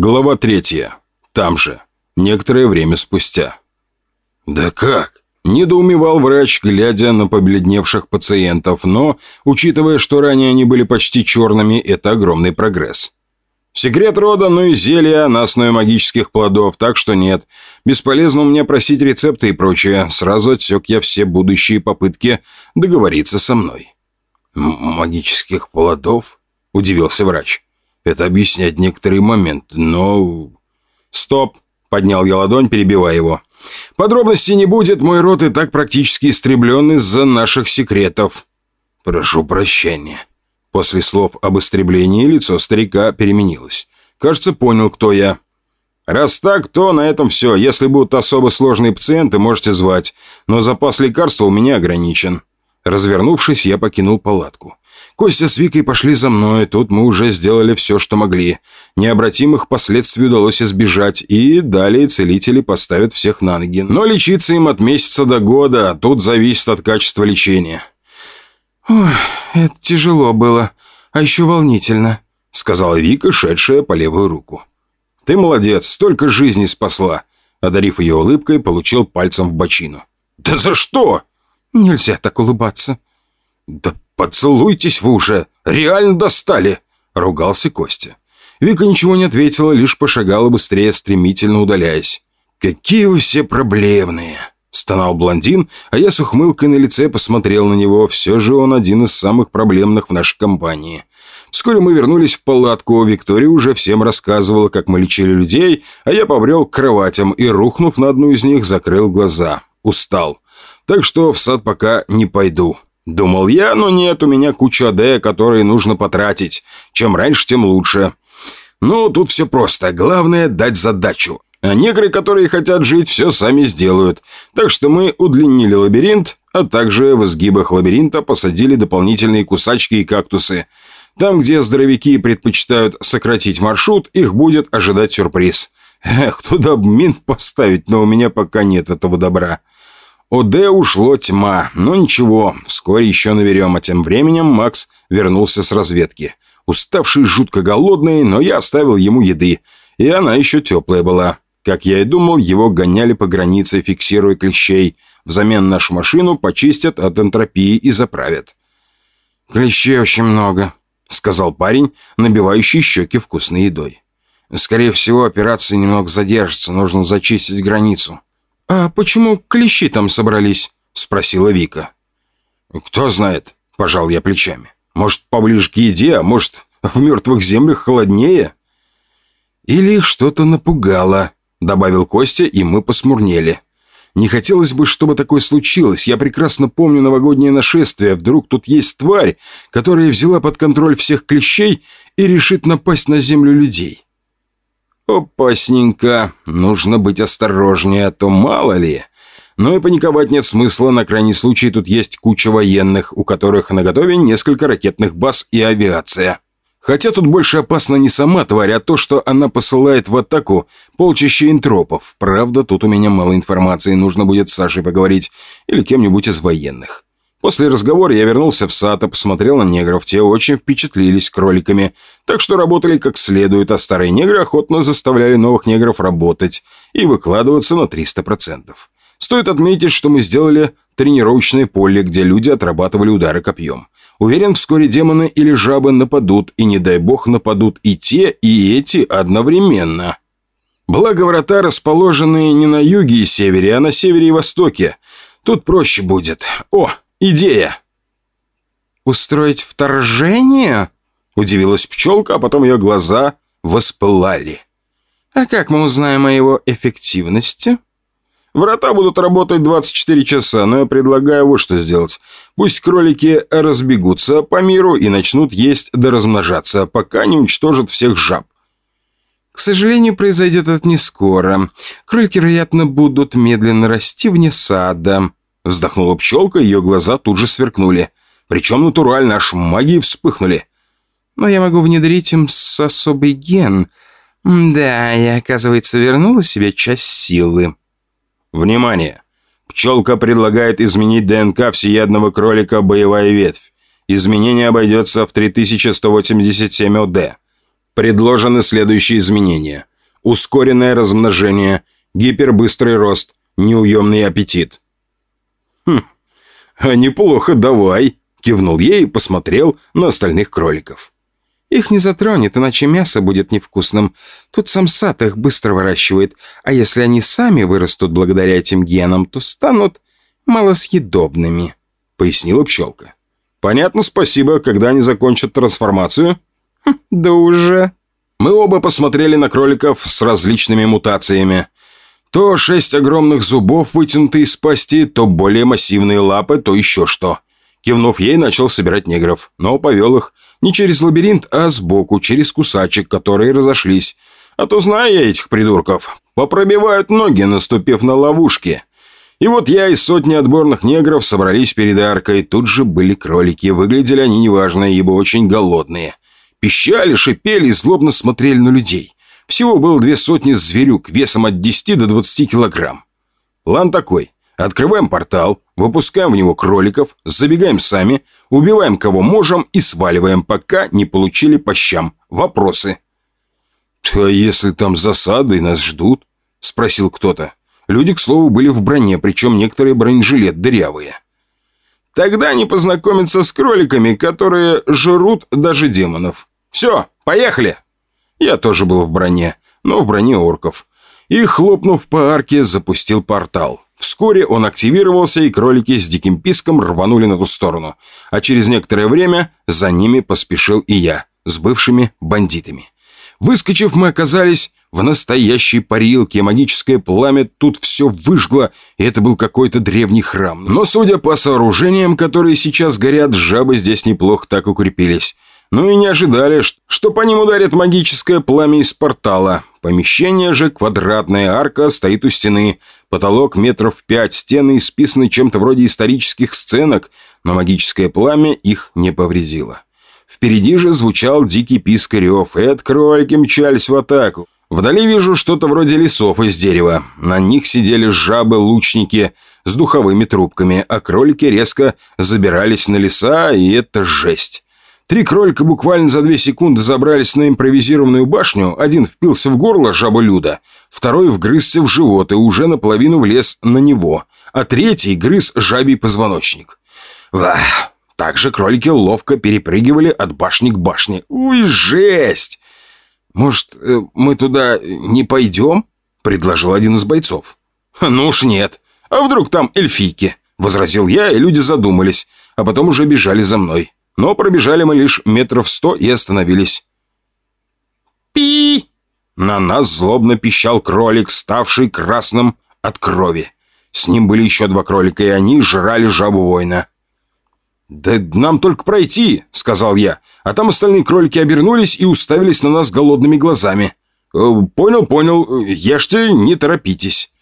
Глава третья. Там же. Некоторое время спустя. «Да как?» – недоумевал врач, глядя на побледневших пациентов, но, учитывая, что ранее они были почти черными, это огромный прогресс. Секрет рода, ну и зелья на основе магических плодов, так что нет. Бесполезно у меня просить рецепты и прочее. Сразу отсек я все будущие попытки договориться со мной. «Магических плодов?» – удивился врач. «Это объясняет некоторые моменты, но...» «Стоп!» – поднял я ладонь, перебивая его. «Подробностей не будет, мой род и так практически истреблен из-за наших секретов». «Прошу прощения». После слов об истреблении лицо старика переменилось. Кажется, понял, кто я. «Раз так, то на этом все. Если будут особо сложные пациенты, можете звать. Но запас лекарства у меня ограничен». Развернувшись, я покинул палатку. Костя с Викой пошли за мной, тут мы уже сделали все, что могли. Необратимых последствий удалось избежать, и далее целители поставят всех на ноги. Но лечиться им от месяца до года, тут зависит от качества лечения. «Ой, это тяжело было, а еще волнительно», — сказала Вика, шедшая по левую руку. «Ты молодец, столько жизней спасла!» Одарив ее улыбкой, получил пальцем в бочину. «Да за что?» «Нельзя так улыбаться». «Да поцелуйтесь вы уже! Реально достали!» Ругался Костя. Вика ничего не ответила, лишь пошагала быстрее, стремительно удаляясь. «Какие вы все проблемные!» Стонал блондин, а я с ухмылкой на лице посмотрел на него. Все же он один из самых проблемных в нашей компании. Вскоре мы вернулись в палатку. Виктория уже всем рассказывала, как мы лечили людей, а я побрел к кроватям и, рухнув на одну из них, закрыл глаза. Устал. Так что в сад пока не пойду. Думал я, но нет, у меня куча АД, которые нужно потратить. Чем раньше, тем лучше. Ну, тут все просто. Главное – дать задачу. А негры, которые хотят жить, все сами сделают. Так что мы удлинили лабиринт, а также в изгибах лабиринта посадили дополнительные кусачки и кактусы. Там, где здоровяки предпочитают сократить маршрут, их будет ожидать сюрприз. Эх, туда мин поставить, но у меня пока нет этого добра. ОД ушло тьма, но ничего, вскоре еще наберем, а тем временем Макс вернулся с разведки. Уставший, жутко голодный, но я оставил ему еды, и она еще теплая была. Как я и думал, его гоняли по границе, фиксируя клещей. Взамен нашу машину почистят от энтропии и заправят. «Клещей очень много», — сказал парень, набивающий щеки вкусной едой. «Скорее всего, операция немного задержится, нужно зачистить границу». «А почему клещи там собрались?» — спросила Вика. «Кто знает», — пожал я плечами. «Может, поближе к еде, а может, в мертвых землях холоднее?» «Или их что-то напугало», Добавил Костя, и мы посмурнели. Не хотелось бы, чтобы такое случилось. Я прекрасно помню новогоднее нашествие. Вдруг тут есть тварь, которая взяла под контроль всех клещей и решит напасть на землю людей. Опасненько. Нужно быть осторожнее, а то мало ли. Но и паниковать нет смысла. На крайний случай тут есть куча военных, у которых на готове несколько ракетных баз и авиация. Хотя тут больше опасна не сама тварь, а то, что она посылает в атаку полчища интропов. Правда, тут у меня мало информации, нужно будет с Сашей поговорить или кем-нибудь из военных. После разговора я вернулся в сад и посмотрел на негров. Те очень впечатлились кроликами, так что работали как следует, а старые негры охотно заставляли новых негров работать и выкладываться на 300%. Стоит отметить, что мы сделали тренировочное поле, где люди отрабатывали удары копьем. Уверен, вскоре демоны или жабы нападут, и не дай бог нападут и те, и эти одновременно. Благо врата расположены не на юге и севере, а на севере и востоке. Тут проще будет. О, идея! «Устроить вторжение?» Удивилась пчелка, а потом ее глаза воспылали. «А как мы узнаем о его эффективности?» Врата будут работать 24 часа, но я предлагаю вот что сделать. Пусть кролики разбегутся по миру и начнут есть да размножаться, пока не уничтожат всех жаб. К сожалению, произойдет это не скоро. Кролики, вероятно, будут медленно расти вне сада. Вздохнула пчелка, ее глаза тут же сверкнули. Причем натурально, аж магии вспыхнули. Но я могу внедрить им с особый ген. Да, я, оказывается, вернула себе часть силы. Внимание! Пчелка предлагает изменить ДНК всеядного кролика «Боевая ветвь». Изменение обойдется в 3187 ОД. Предложены следующие изменения. ускоренное размножение, гипербыстрый рост, неуемный аппетит. «Хм, а неплохо, давай», — кивнул ей и посмотрел на остальных кроликов. «Их не затронет, иначе мясо будет невкусным. Тут сам сад их быстро выращивает, а если они сами вырастут благодаря этим генам, то станут малосъедобными», — пояснила пчелка. «Понятно, спасибо. Когда они закончат трансформацию?» хм, «Да уже». Мы оба посмотрели на кроликов с различными мутациями. То шесть огромных зубов, вытянутые из пасти, то более массивные лапы, то еще что. Кивнув ей, начал собирать негров, но повел их не через лабиринт, а сбоку, через кусачек, которые разошлись. А то знаю я этих придурков. Попробивают ноги, наступив на ловушки. И вот я и сотни отборных негров собрались перед аркой. Тут же были кролики. Выглядели они неважно, ибо очень голодные. Пищали, шипели и злобно смотрели на людей. Всего было две сотни зверюк весом от 10 до 20 килограмм. План такой. Открываем портал, выпускаем в него кроликов, забегаем сами, убиваем кого можем и сваливаем, пока не получили по щам. Вопросы. «А если там засады и нас ждут?» – спросил кто-то. Люди, к слову, были в броне, причем некоторые бронежилет дырявые. «Тогда они познакомятся с кроликами, которые жрут даже демонов. Все, поехали!» Я тоже был в броне, но в броне орков. И, хлопнув по арке, запустил портал. Вскоре он активировался, и кролики с диким писком рванули на ту сторону. А через некоторое время за ними поспешил и я, с бывшими бандитами. Выскочив, мы оказались в настоящей парилке. Магическое пламя тут все выжгло, и это был какой-то древний храм. Но, судя по сооружениям, которые сейчас горят, жабы здесь неплохо так укрепились. Ну и не ожидали, что по ним ударит магическое пламя из портала. Помещение же, квадратная арка, стоит у стены. Потолок метров пять, стены исписаны чем-то вроде исторических сценок, но магическое пламя их не повредило. Впереди же звучал дикий писк и рев, от кролики мчались в атаку. Вдали вижу что-то вроде лесов из дерева. На них сидели жабы-лучники с духовыми трубками, а кролики резко забирались на леса, и это жесть. Три кролика буквально за две секунды забрались на импровизированную башню, один впился в горло жаба Люда, второй вгрызся в живот и уже наполовину влез на него, а третий грыз жабий позвоночник. Вах! Также кролики ловко перепрыгивали от башни к башне. Уй, жесть! «Может, э, мы туда не пойдем?» — предложил один из бойцов. «Ну уж нет. А вдруг там эльфийки?» — возразил я, и люди задумались, а потом уже бежали за мной. Но пробежали мы лишь метров сто и остановились. «Пи!» На нас злобно пищал кролик, ставший красным от крови. С ним были еще два кролика, и они жрали жабу воина. «Да нам только пройти», — сказал я, а там остальные кролики обернулись и уставились на нас голодными глазами. «Э, «Понял, понял, ешьте, не торопитесь».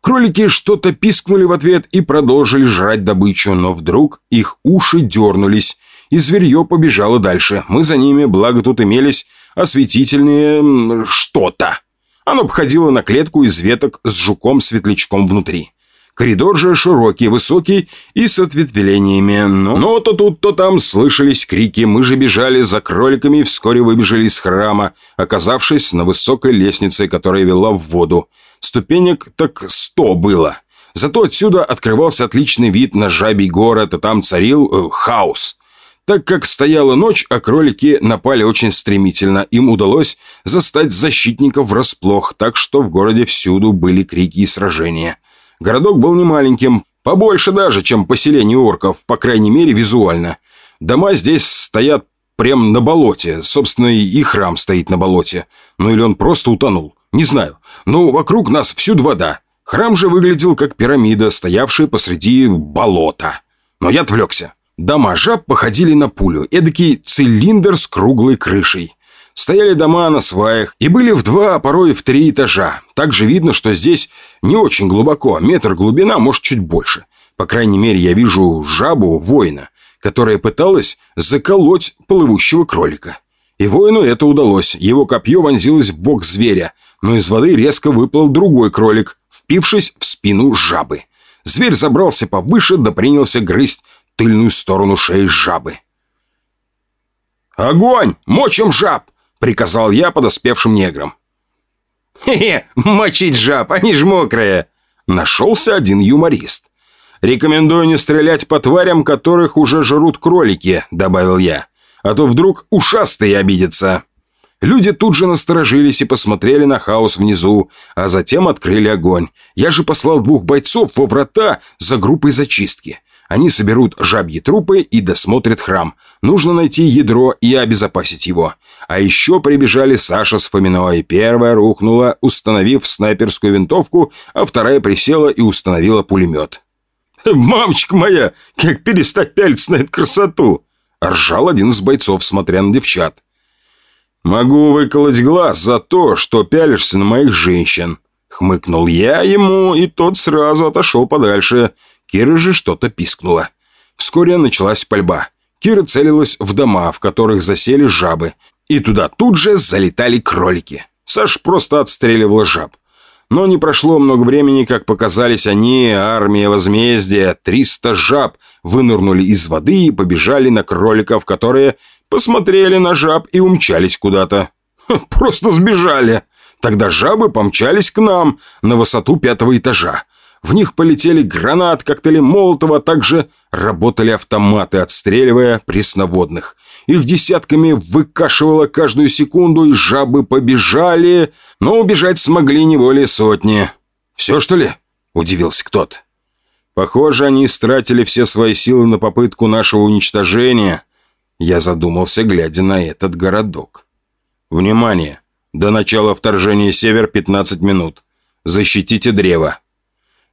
Кролики что-то пискнули в ответ и продолжили жрать добычу, но вдруг их уши дернулись, и зверье побежало дальше. Мы за ними, благо тут имелись осветительные... что-то. Оно обходило на клетку из веток с жуком-светлячком внутри. Коридор же широкий, высокий и с ответвлениями. Но, но то тут, то там слышались крики. Мы же бежали за кроликами и вскоре выбежали из храма, оказавшись на высокой лестнице, которая вела в воду. Ступенек так сто было. Зато отсюда открывался отличный вид на жабий город, а там царил э, хаос. Так как стояла ночь, а кролики напали очень стремительно, им удалось застать защитников врасплох, так что в городе всюду были крики и сражения. Городок был не маленьким, побольше даже, чем поселение орков, по крайней мере визуально. Дома здесь стоят прям на болоте, собственно и храм стоит на болоте. Ну или он просто утонул, не знаю. Но вокруг нас всюду вода. Храм же выглядел как пирамида, стоявшая посреди болота. Но я отвлекся. Дома жаб походили на пулю, эдакий цилиндр с круглой крышей. Стояли дома на сваях и были в два, а порой в три этажа. Также видно, что здесь не очень глубоко, метр глубина, может чуть больше. По крайней мере, я вижу жабу воина, которая пыталась заколоть плывущего кролика. И воину это удалось. Его копье вонзилось в бок зверя, но из воды резко выплыл другой кролик, впившись в спину жабы. Зверь забрался повыше, да принялся грызть тыльную сторону шеи жабы. «Огонь! Мочим жаб!» — приказал я подоспевшим неграм. «Хе-хе, мочить жаб, они ж мокрые!» Нашелся один юморист. «Рекомендую не стрелять по тварям, которых уже жрут кролики», — добавил я. «А то вдруг ушастые обидятся». Люди тут же насторожились и посмотрели на хаос внизу, а затем открыли огонь. Я же послал двух бойцов во врата за группой зачистки. Они соберут жабьи трупы и досмотрят храм. Нужно найти ядро и обезопасить его. А еще прибежали Саша с Фоминой. Первая рухнула, установив снайперскую винтовку, а вторая присела и установила пулемет. «Мамочка моя, как перестать пялиться на эту красоту!» Ржал один из бойцов, смотря на девчат. «Могу выколоть глаз за то, что пялишься на моих женщин», Хмыкнул я ему, и тот сразу отошел подальше. Кира же что-то пискнула. Вскоре началась пальба. Кира целилась в дома, в которых засели жабы. И туда тут же залетали кролики. Саш просто отстреливал жаб. Но не прошло много времени, как показались они, армия возмездия. Триста жаб вынырнули из воды и побежали на кроликов, которые посмотрели на жаб и умчались куда-то. Просто сбежали. Тогда жабы помчались к нам на высоту пятого этажа. В них полетели гранат, коктейли Молотова, а также работали автоматы, отстреливая пресноводных. Их десятками выкашивало каждую секунду, и жабы побежали, но убежать смогли не более сотни. «Все, что ли?» – удивился кто-то. «Похоже, они истратили все свои силы на попытку нашего уничтожения». Я задумался, глядя на этот городок. «Внимание! До начала вторжения «Север» 15 минут. Защитите древо».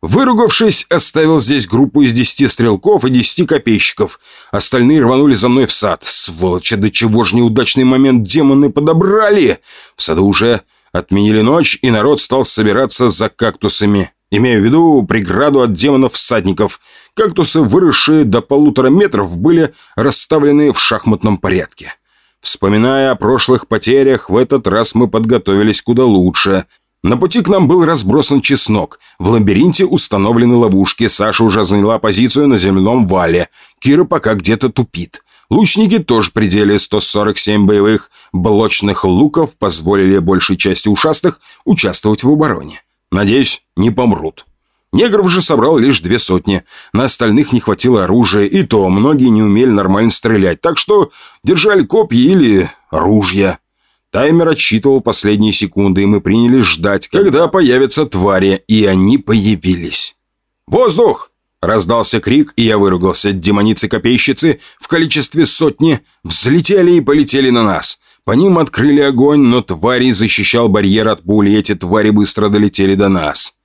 Выругавшись, оставил здесь группу из десяти стрелков и десяти копейщиков. Остальные рванули за мной в сад. Сволочи, до чего ж неудачный момент демоны подобрали! В саду уже отменили ночь, и народ стал собираться за кактусами. Имею в виду преграду от демонов-всадников. Кактусы, выросшие до полутора метров, были расставлены в шахматном порядке. Вспоминая о прошлых потерях, в этот раз мы подготовились куда лучше. На пути к нам был разбросан чеснок. В лабиринте установлены ловушки. Саша уже заняла позицию на земляном вале. Кира пока где-то тупит. Лучники тоже пределе 147 боевых блочных луков позволили большей части ушастых участвовать в обороне. Надеюсь, не помрут. Негров же собрал лишь две сотни. На остальных не хватило оружия, и то многие не умели нормально стрелять, так что держали копья или ружья. Таймер отсчитывал последние секунды, и мы принялись ждать, когда появятся твари, и они появились. «Воздух!» — раздался крик, и я выругался. Демоницы-копейщицы в количестве сотни взлетели и полетели на нас. По ним открыли огонь, но твари защищал барьер от пули, и эти твари быстро долетели до нас.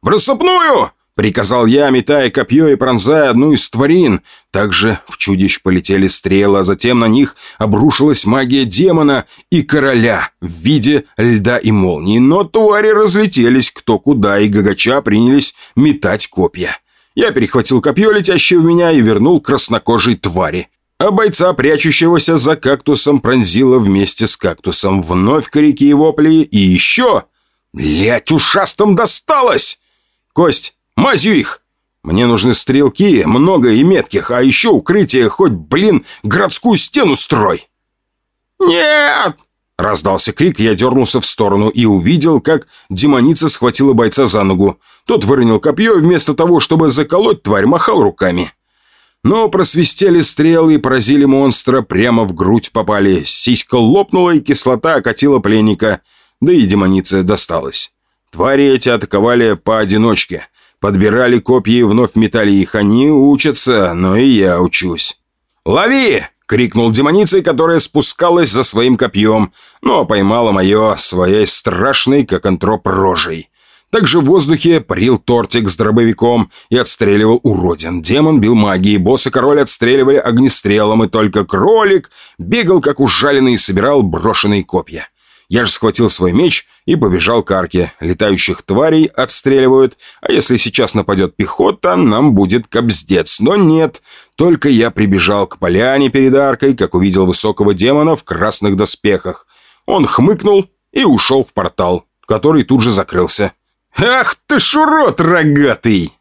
«В рассыпную!» Приказал я, метая копье и пронзая одну из тварин. Также в чудищ полетели стрелы, а затем на них обрушилась магия демона и короля в виде льда и молнии. Но твари разлетелись кто куда, и гагача принялись метать копья. Я перехватил копье, летящее в меня, и вернул краснокожей твари. А бойца, прячущегося за кактусом, пронзило вместе с кактусом. Вновь крики и вопли, и еще... Блять, ушастым досталось! Кость, Мазью их! Мне нужны стрелки, много и метких, а еще укрытие, хоть, блин, городскую стену строй!» «Нет!» Раздался крик, я дернулся в сторону и увидел, как демоница схватила бойца за ногу. Тот выронил копье вместо того, чтобы заколоть, тварь махал руками. Но просвистели стрелы и поразили монстра, прямо в грудь попали. Сиська лопнула, и кислота окатила пленника. Да и демоница досталась. Твари эти атаковали поодиночке. Подбирали копья и вновь метали их. Они учатся, но и я учусь. «Лови!» — крикнул демоницей, которая спускалась за своим копьем, но поймала мое своей страшной, как антроп, рожей. Также в воздухе парил тортик с дробовиком и отстреливал уродин. Демон бил магией, босс и король отстреливали огнестрелом, и только кролик бегал, как ужаленный, и собирал брошенные копья. Я же схватил свой меч и побежал к арке. Летающих тварей отстреливают, а если сейчас нападет пехота, нам будет кобздец. Но нет, только я прибежал к поляне перед аркой, как увидел высокого демона в красных доспехах. Он хмыкнул и ушел в портал, который тут же закрылся. «Ах ты ж урод рогатый!»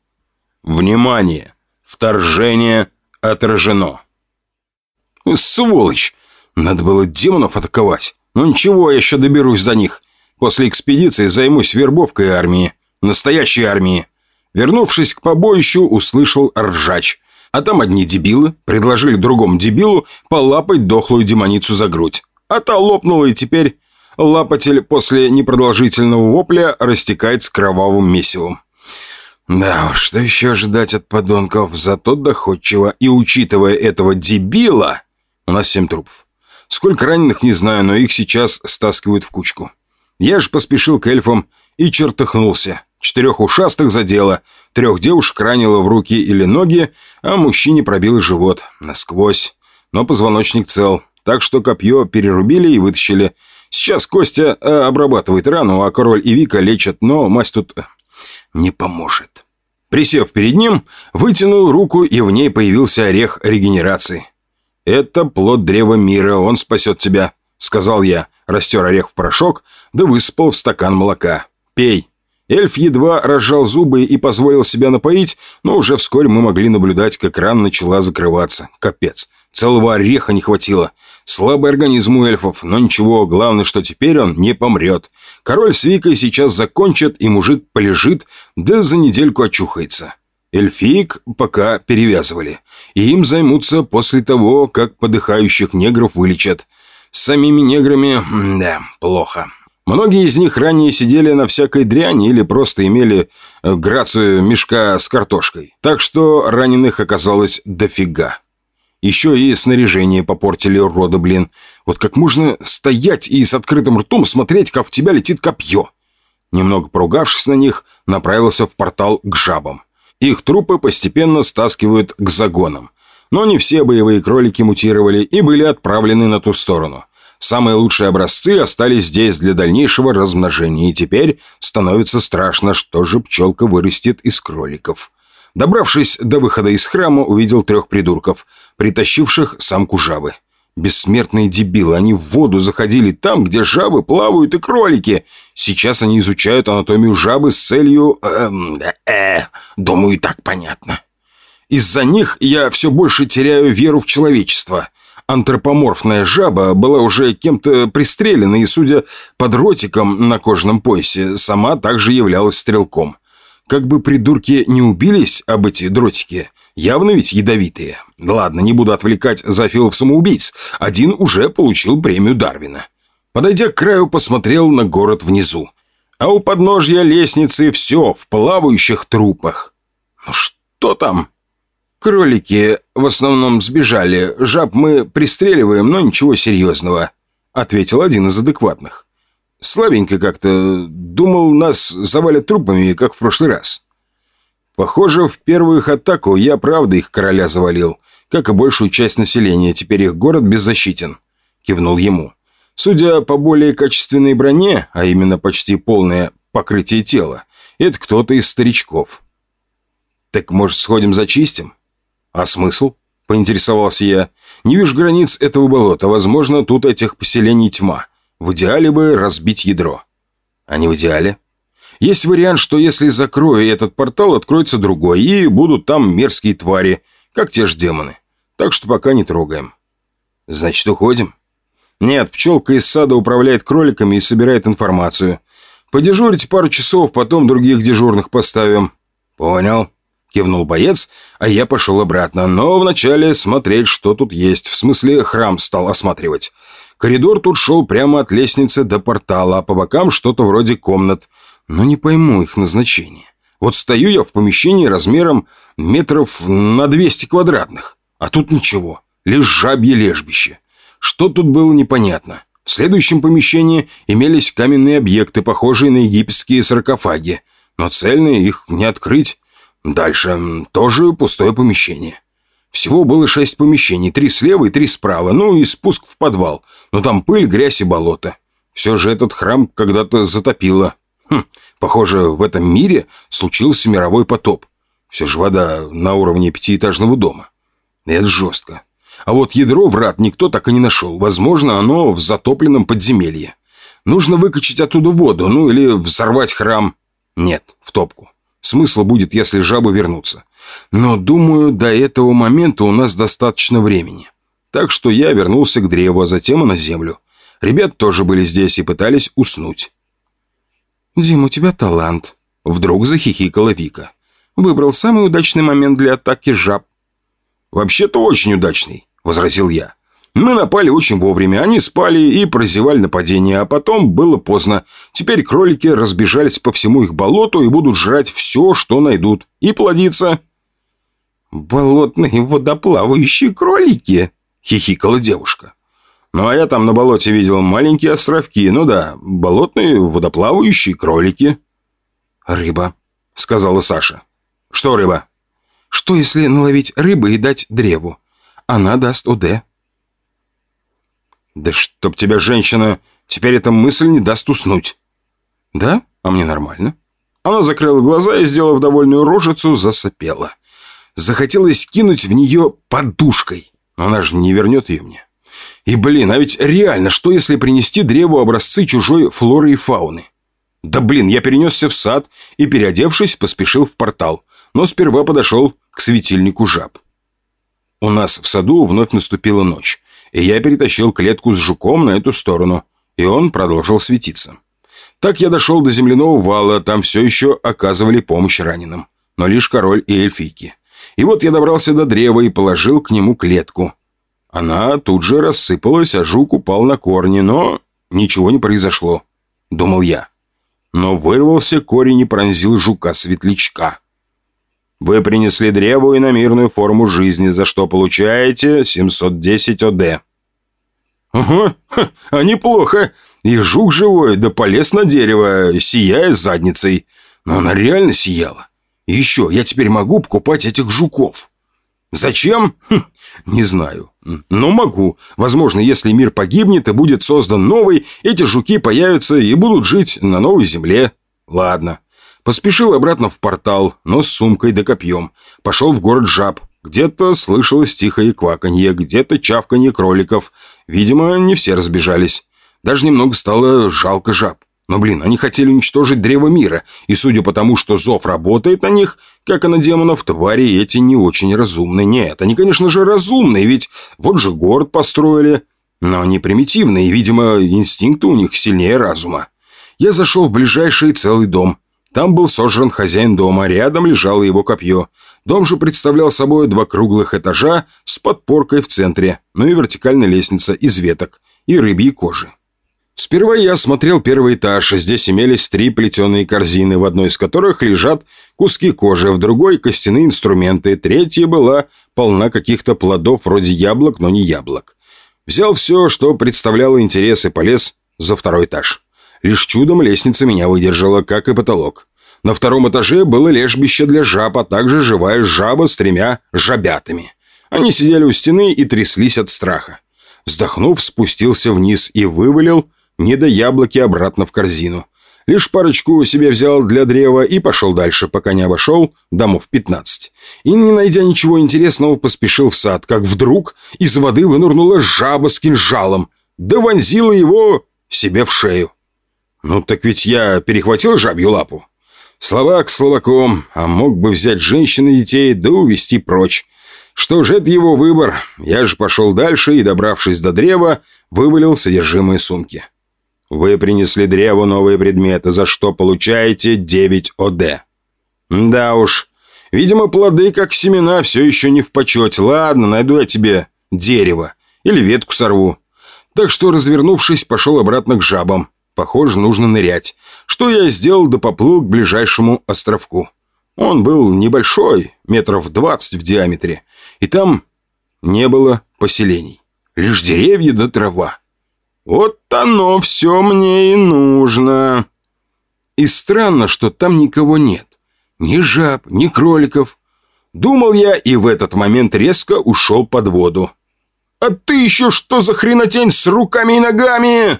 Внимание! Вторжение отражено. «Сволочь! Надо было демонов атаковать!» «Ну ничего, я еще доберусь за них. После экспедиции займусь вербовкой армии. Настоящей армии. Вернувшись к побоищу, услышал ржач. А там одни дебилы предложили другому дебилу полапать дохлую демоницу за грудь. А та лопнула, и теперь лапатель после непродолжительного вопля растекается кровавым месивом. Да что еще ожидать от подонков, зато доходчиво. И учитывая этого дебила, у нас семь трупов. Сколько раненых, не знаю, но их сейчас стаскивают в кучку. Я же поспешил к эльфам и чертыхнулся. Четырех ушастых задело, трех девушек ранило в руки или ноги, а мужчине пробил живот насквозь. Но позвоночник цел, так что копье перерубили и вытащили. Сейчас Костя э, обрабатывает рану, а король и Вика лечат, но мазь тут э, не поможет. Присев перед ним, вытянул руку, и в ней появился орех регенерации. «Это плод древа мира, он спасет тебя», — сказал я, растер орех в порошок, да высыпал в стакан молока. «Пей». Эльф едва разжал зубы и позволил себя напоить, но уже вскоре мы могли наблюдать, как рана начала закрываться. Капец. Целого ореха не хватило. Слабый организм у эльфов, но ничего, главное, что теперь он не помрет. Король с Викой сейчас закончат, и мужик полежит, да за недельку очухается. Эльфиек пока перевязывали, и им займутся после того, как подыхающих негров вылечат. С самими неграми, да, плохо. Многие из них ранее сидели на всякой дряни или просто имели э, грацию мешка с картошкой. Так что раненых оказалось дофига. Еще и снаряжение попортили урода, блин. Вот как можно стоять и с открытым ртом смотреть, как в тебя летит копье? Немного поругавшись на них, направился в портал к жабам. Их трупы постепенно стаскивают к загонам. Но не все боевые кролики мутировали и были отправлены на ту сторону. Самые лучшие образцы остались здесь для дальнейшего размножения, и теперь становится страшно, что же пчелка вырастет из кроликов. Добравшись до выхода из храма, увидел трех придурков, притащивших самку жабы. Бессмертные дебилы, они в воду заходили там, где жабы плавают и кролики. Сейчас они изучают анатомию жабы с целью... Эм, э, думаю, и так понятно. Из-за них я все больше теряю веру в человечество. Антропоморфная жаба была уже кем-то пристрелена и, судя по дротикам на кожаном поясе, сама также являлась стрелком. Как бы придурки не убились об эти дротики, явно ведь ядовитые. Ладно, не буду отвлекать зафилов самоубийц. Один уже получил премию Дарвина. Подойдя к краю, посмотрел на город внизу. А у подножья лестницы все в плавающих трупах. Ну что там? Кролики в основном сбежали. Жаб мы пристреливаем, но ничего серьезного, ответил один из адекватных. Слабенько как-то. Думал, нас завалят трупами, как в прошлый раз. Похоже, в первую их атаку я правда их короля завалил, как и большую часть населения. Теперь их город беззащитен. Кивнул ему. Судя по более качественной броне, а именно почти полное покрытие тела, это кто-то из старичков. Так, может, сходим зачистим? А смысл? Поинтересовался я. Не вижу границ этого болота. Возможно, тут этих поселений тьма. В идеале бы разбить ядро. А не в идеале. Есть вариант, что если закрою этот портал, откроется другой, и будут там мерзкие твари, как те же демоны. Так что пока не трогаем. Значит, уходим? Нет, пчелка из сада управляет кроликами и собирает информацию. Подежурите пару часов, потом других дежурных поставим. Понял. Кивнул боец, а я пошел обратно, но вначале смотреть, что тут есть. В смысле, храм стал осматривать. Коридор тут шел прямо от лестницы до портала, а по бокам что-то вроде комнат. Но не пойму их назначение. Вот стою я в помещении размером метров на 200 квадратных, а тут ничего, лишь жабье лежбище. Что тут было непонятно. В следующем помещении имелись каменные объекты, похожие на египетские саркофаги, но цельные их не открыть. Дальше тоже пустое помещение. Всего было шесть помещений, три слева и три справа, ну и спуск в подвал. Но там пыль, грязь и болото. Все же этот храм когда-то затопило. Хм, похоже, в этом мире случился мировой потоп. Все же вода на уровне пятиэтажного дома. Это жестко. А вот ядро врат никто так и не нашел. Возможно, оно в затопленном подземелье. Нужно выкачать оттуда воду, ну или взорвать храм. Нет, в топку. Смысл будет, если жабы вернутся. Но, думаю, до этого момента у нас достаточно времени. Так что я вернулся к древу, а затем и на землю. Ребят тоже были здесь и пытались уснуть. «Дим, у тебя талант», — вдруг захихикала Вика. «Выбрал самый удачный момент для атаки жаб». «Вообще-то очень удачный», — возразил я. Мы напали очень вовремя, они спали и прозевали нападение, а потом было поздно. Теперь кролики разбежались по всему их болоту и будут жрать все, что найдут, и плодиться. «Болотные водоплавающие кролики!» — хихикала девушка. «Ну, а я там на болоте видел маленькие островки. Ну да, болотные водоплавающие кролики». «Рыба», — сказала Саша. «Что рыба?» «Что, если наловить рыбы и дать древу? Она даст ОД». «Да чтоб тебя, женщина, теперь эта мысль не даст уснуть». «Да? А мне нормально». Она закрыла глаза и, сделав довольную рожицу, засопела. Захотелось кинуть в нее подушкой, но она же не вернет ее мне. И, блин, а ведь реально, что если принести древу образцы чужой флоры и фауны? Да, блин, я перенесся в сад и, переодевшись, поспешил в портал, но сперва подошел к светильнику жаб. У нас в саду вновь наступила ночь, и я перетащил клетку с жуком на эту сторону, и он продолжил светиться. Так я дошел до земляного вала, там все еще оказывали помощь раненым, но лишь король и эльфийки. И вот я добрался до древа и положил к нему клетку. Она тут же рассыпалась, а жук упал на корни, но ничего не произошло, думал я. Но вырвался корень и пронзил жука-светлячка. Вы принесли древо и на мирную форму жизни, за что получаете 710 ОД. Ага, а неплохо. И жук живой, да полез на дерево, сияя задницей. Но она реально сияла. Еще, я теперь могу покупать этих жуков. Зачем? Хм, не знаю. Но могу. Возможно, если мир погибнет и будет создан новый, эти жуки появятся и будут жить на новой земле. Ладно. Поспешил обратно в портал, но с сумкой да копьем. Пошел в город жаб. Где-то слышалось тихое кваканье, где-то чавканье кроликов. Видимо, не все разбежались. Даже немного стало жалко жаб. Но, блин, они хотели уничтожить древо мира, и судя по тому, что зов работает на них, как и на демонов, твари эти не очень разумны. Нет, они, конечно же, разумные, ведь вот же город построили. Но они примитивные, и, видимо, инстинкты у них сильнее разума. Я зашел в ближайший целый дом. Там был сожран хозяин дома, рядом лежало его копье. Дом же представлял собой два круглых этажа с подпоркой в центре, ну и вертикальная лестница из веток и рыбьей кожи. Сперва я осмотрел первый этаж. Здесь имелись три плетеные корзины, в одной из которых лежат куски кожи, в другой – костяные инструменты, третья была полна каких-то плодов вроде яблок, но не яблок. Взял все, что представляло интерес, и полез за второй этаж. Лишь чудом лестница меня выдержала, как и потолок. На втором этаже было лежбище для жаб, а также живая жаба с тремя жабятами. Они сидели у стены и тряслись от страха. Вздохнув, спустился вниз и вывалил не до яблоки обратно в корзину. Лишь парочку себе взял для древа и пошел дальше, пока не обошел домов 15. И, не найдя ничего интересного, поспешил в сад, как вдруг из воды вынырнула жаба с кинжалом, да вонзила его себе в шею. Ну так ведь я перехватил жабью лапу. Словак словаком, а мог бы взять женщин и детей да увести прочь. Что же, это его выбор. Я же пошел дальше и, добравшись до древа, вывалил содержимое сумки. Вы принесли древу новые предметы, за что получаете 9 ОД. Да уж, видимо, плоды, как семена, все еще не в почете. Ладно, найду я тебе дерево или ветку сорву. Так что, развернувшись, пошел обратно к жабам. Похоже, нужно нырять. Что я сделал, да поплыл к ближайшему островку. Он был небольшой, метров двадцать в диаметре, и там не было поселений. Лишь деревья да трава. Вот оно все мне и нужно. И странно, что там никого нет. Ни жаб, ни кроликов. Думал я и в этот момент резко ушел под воду. «А ты еще что за хренотень с руками и ногами?»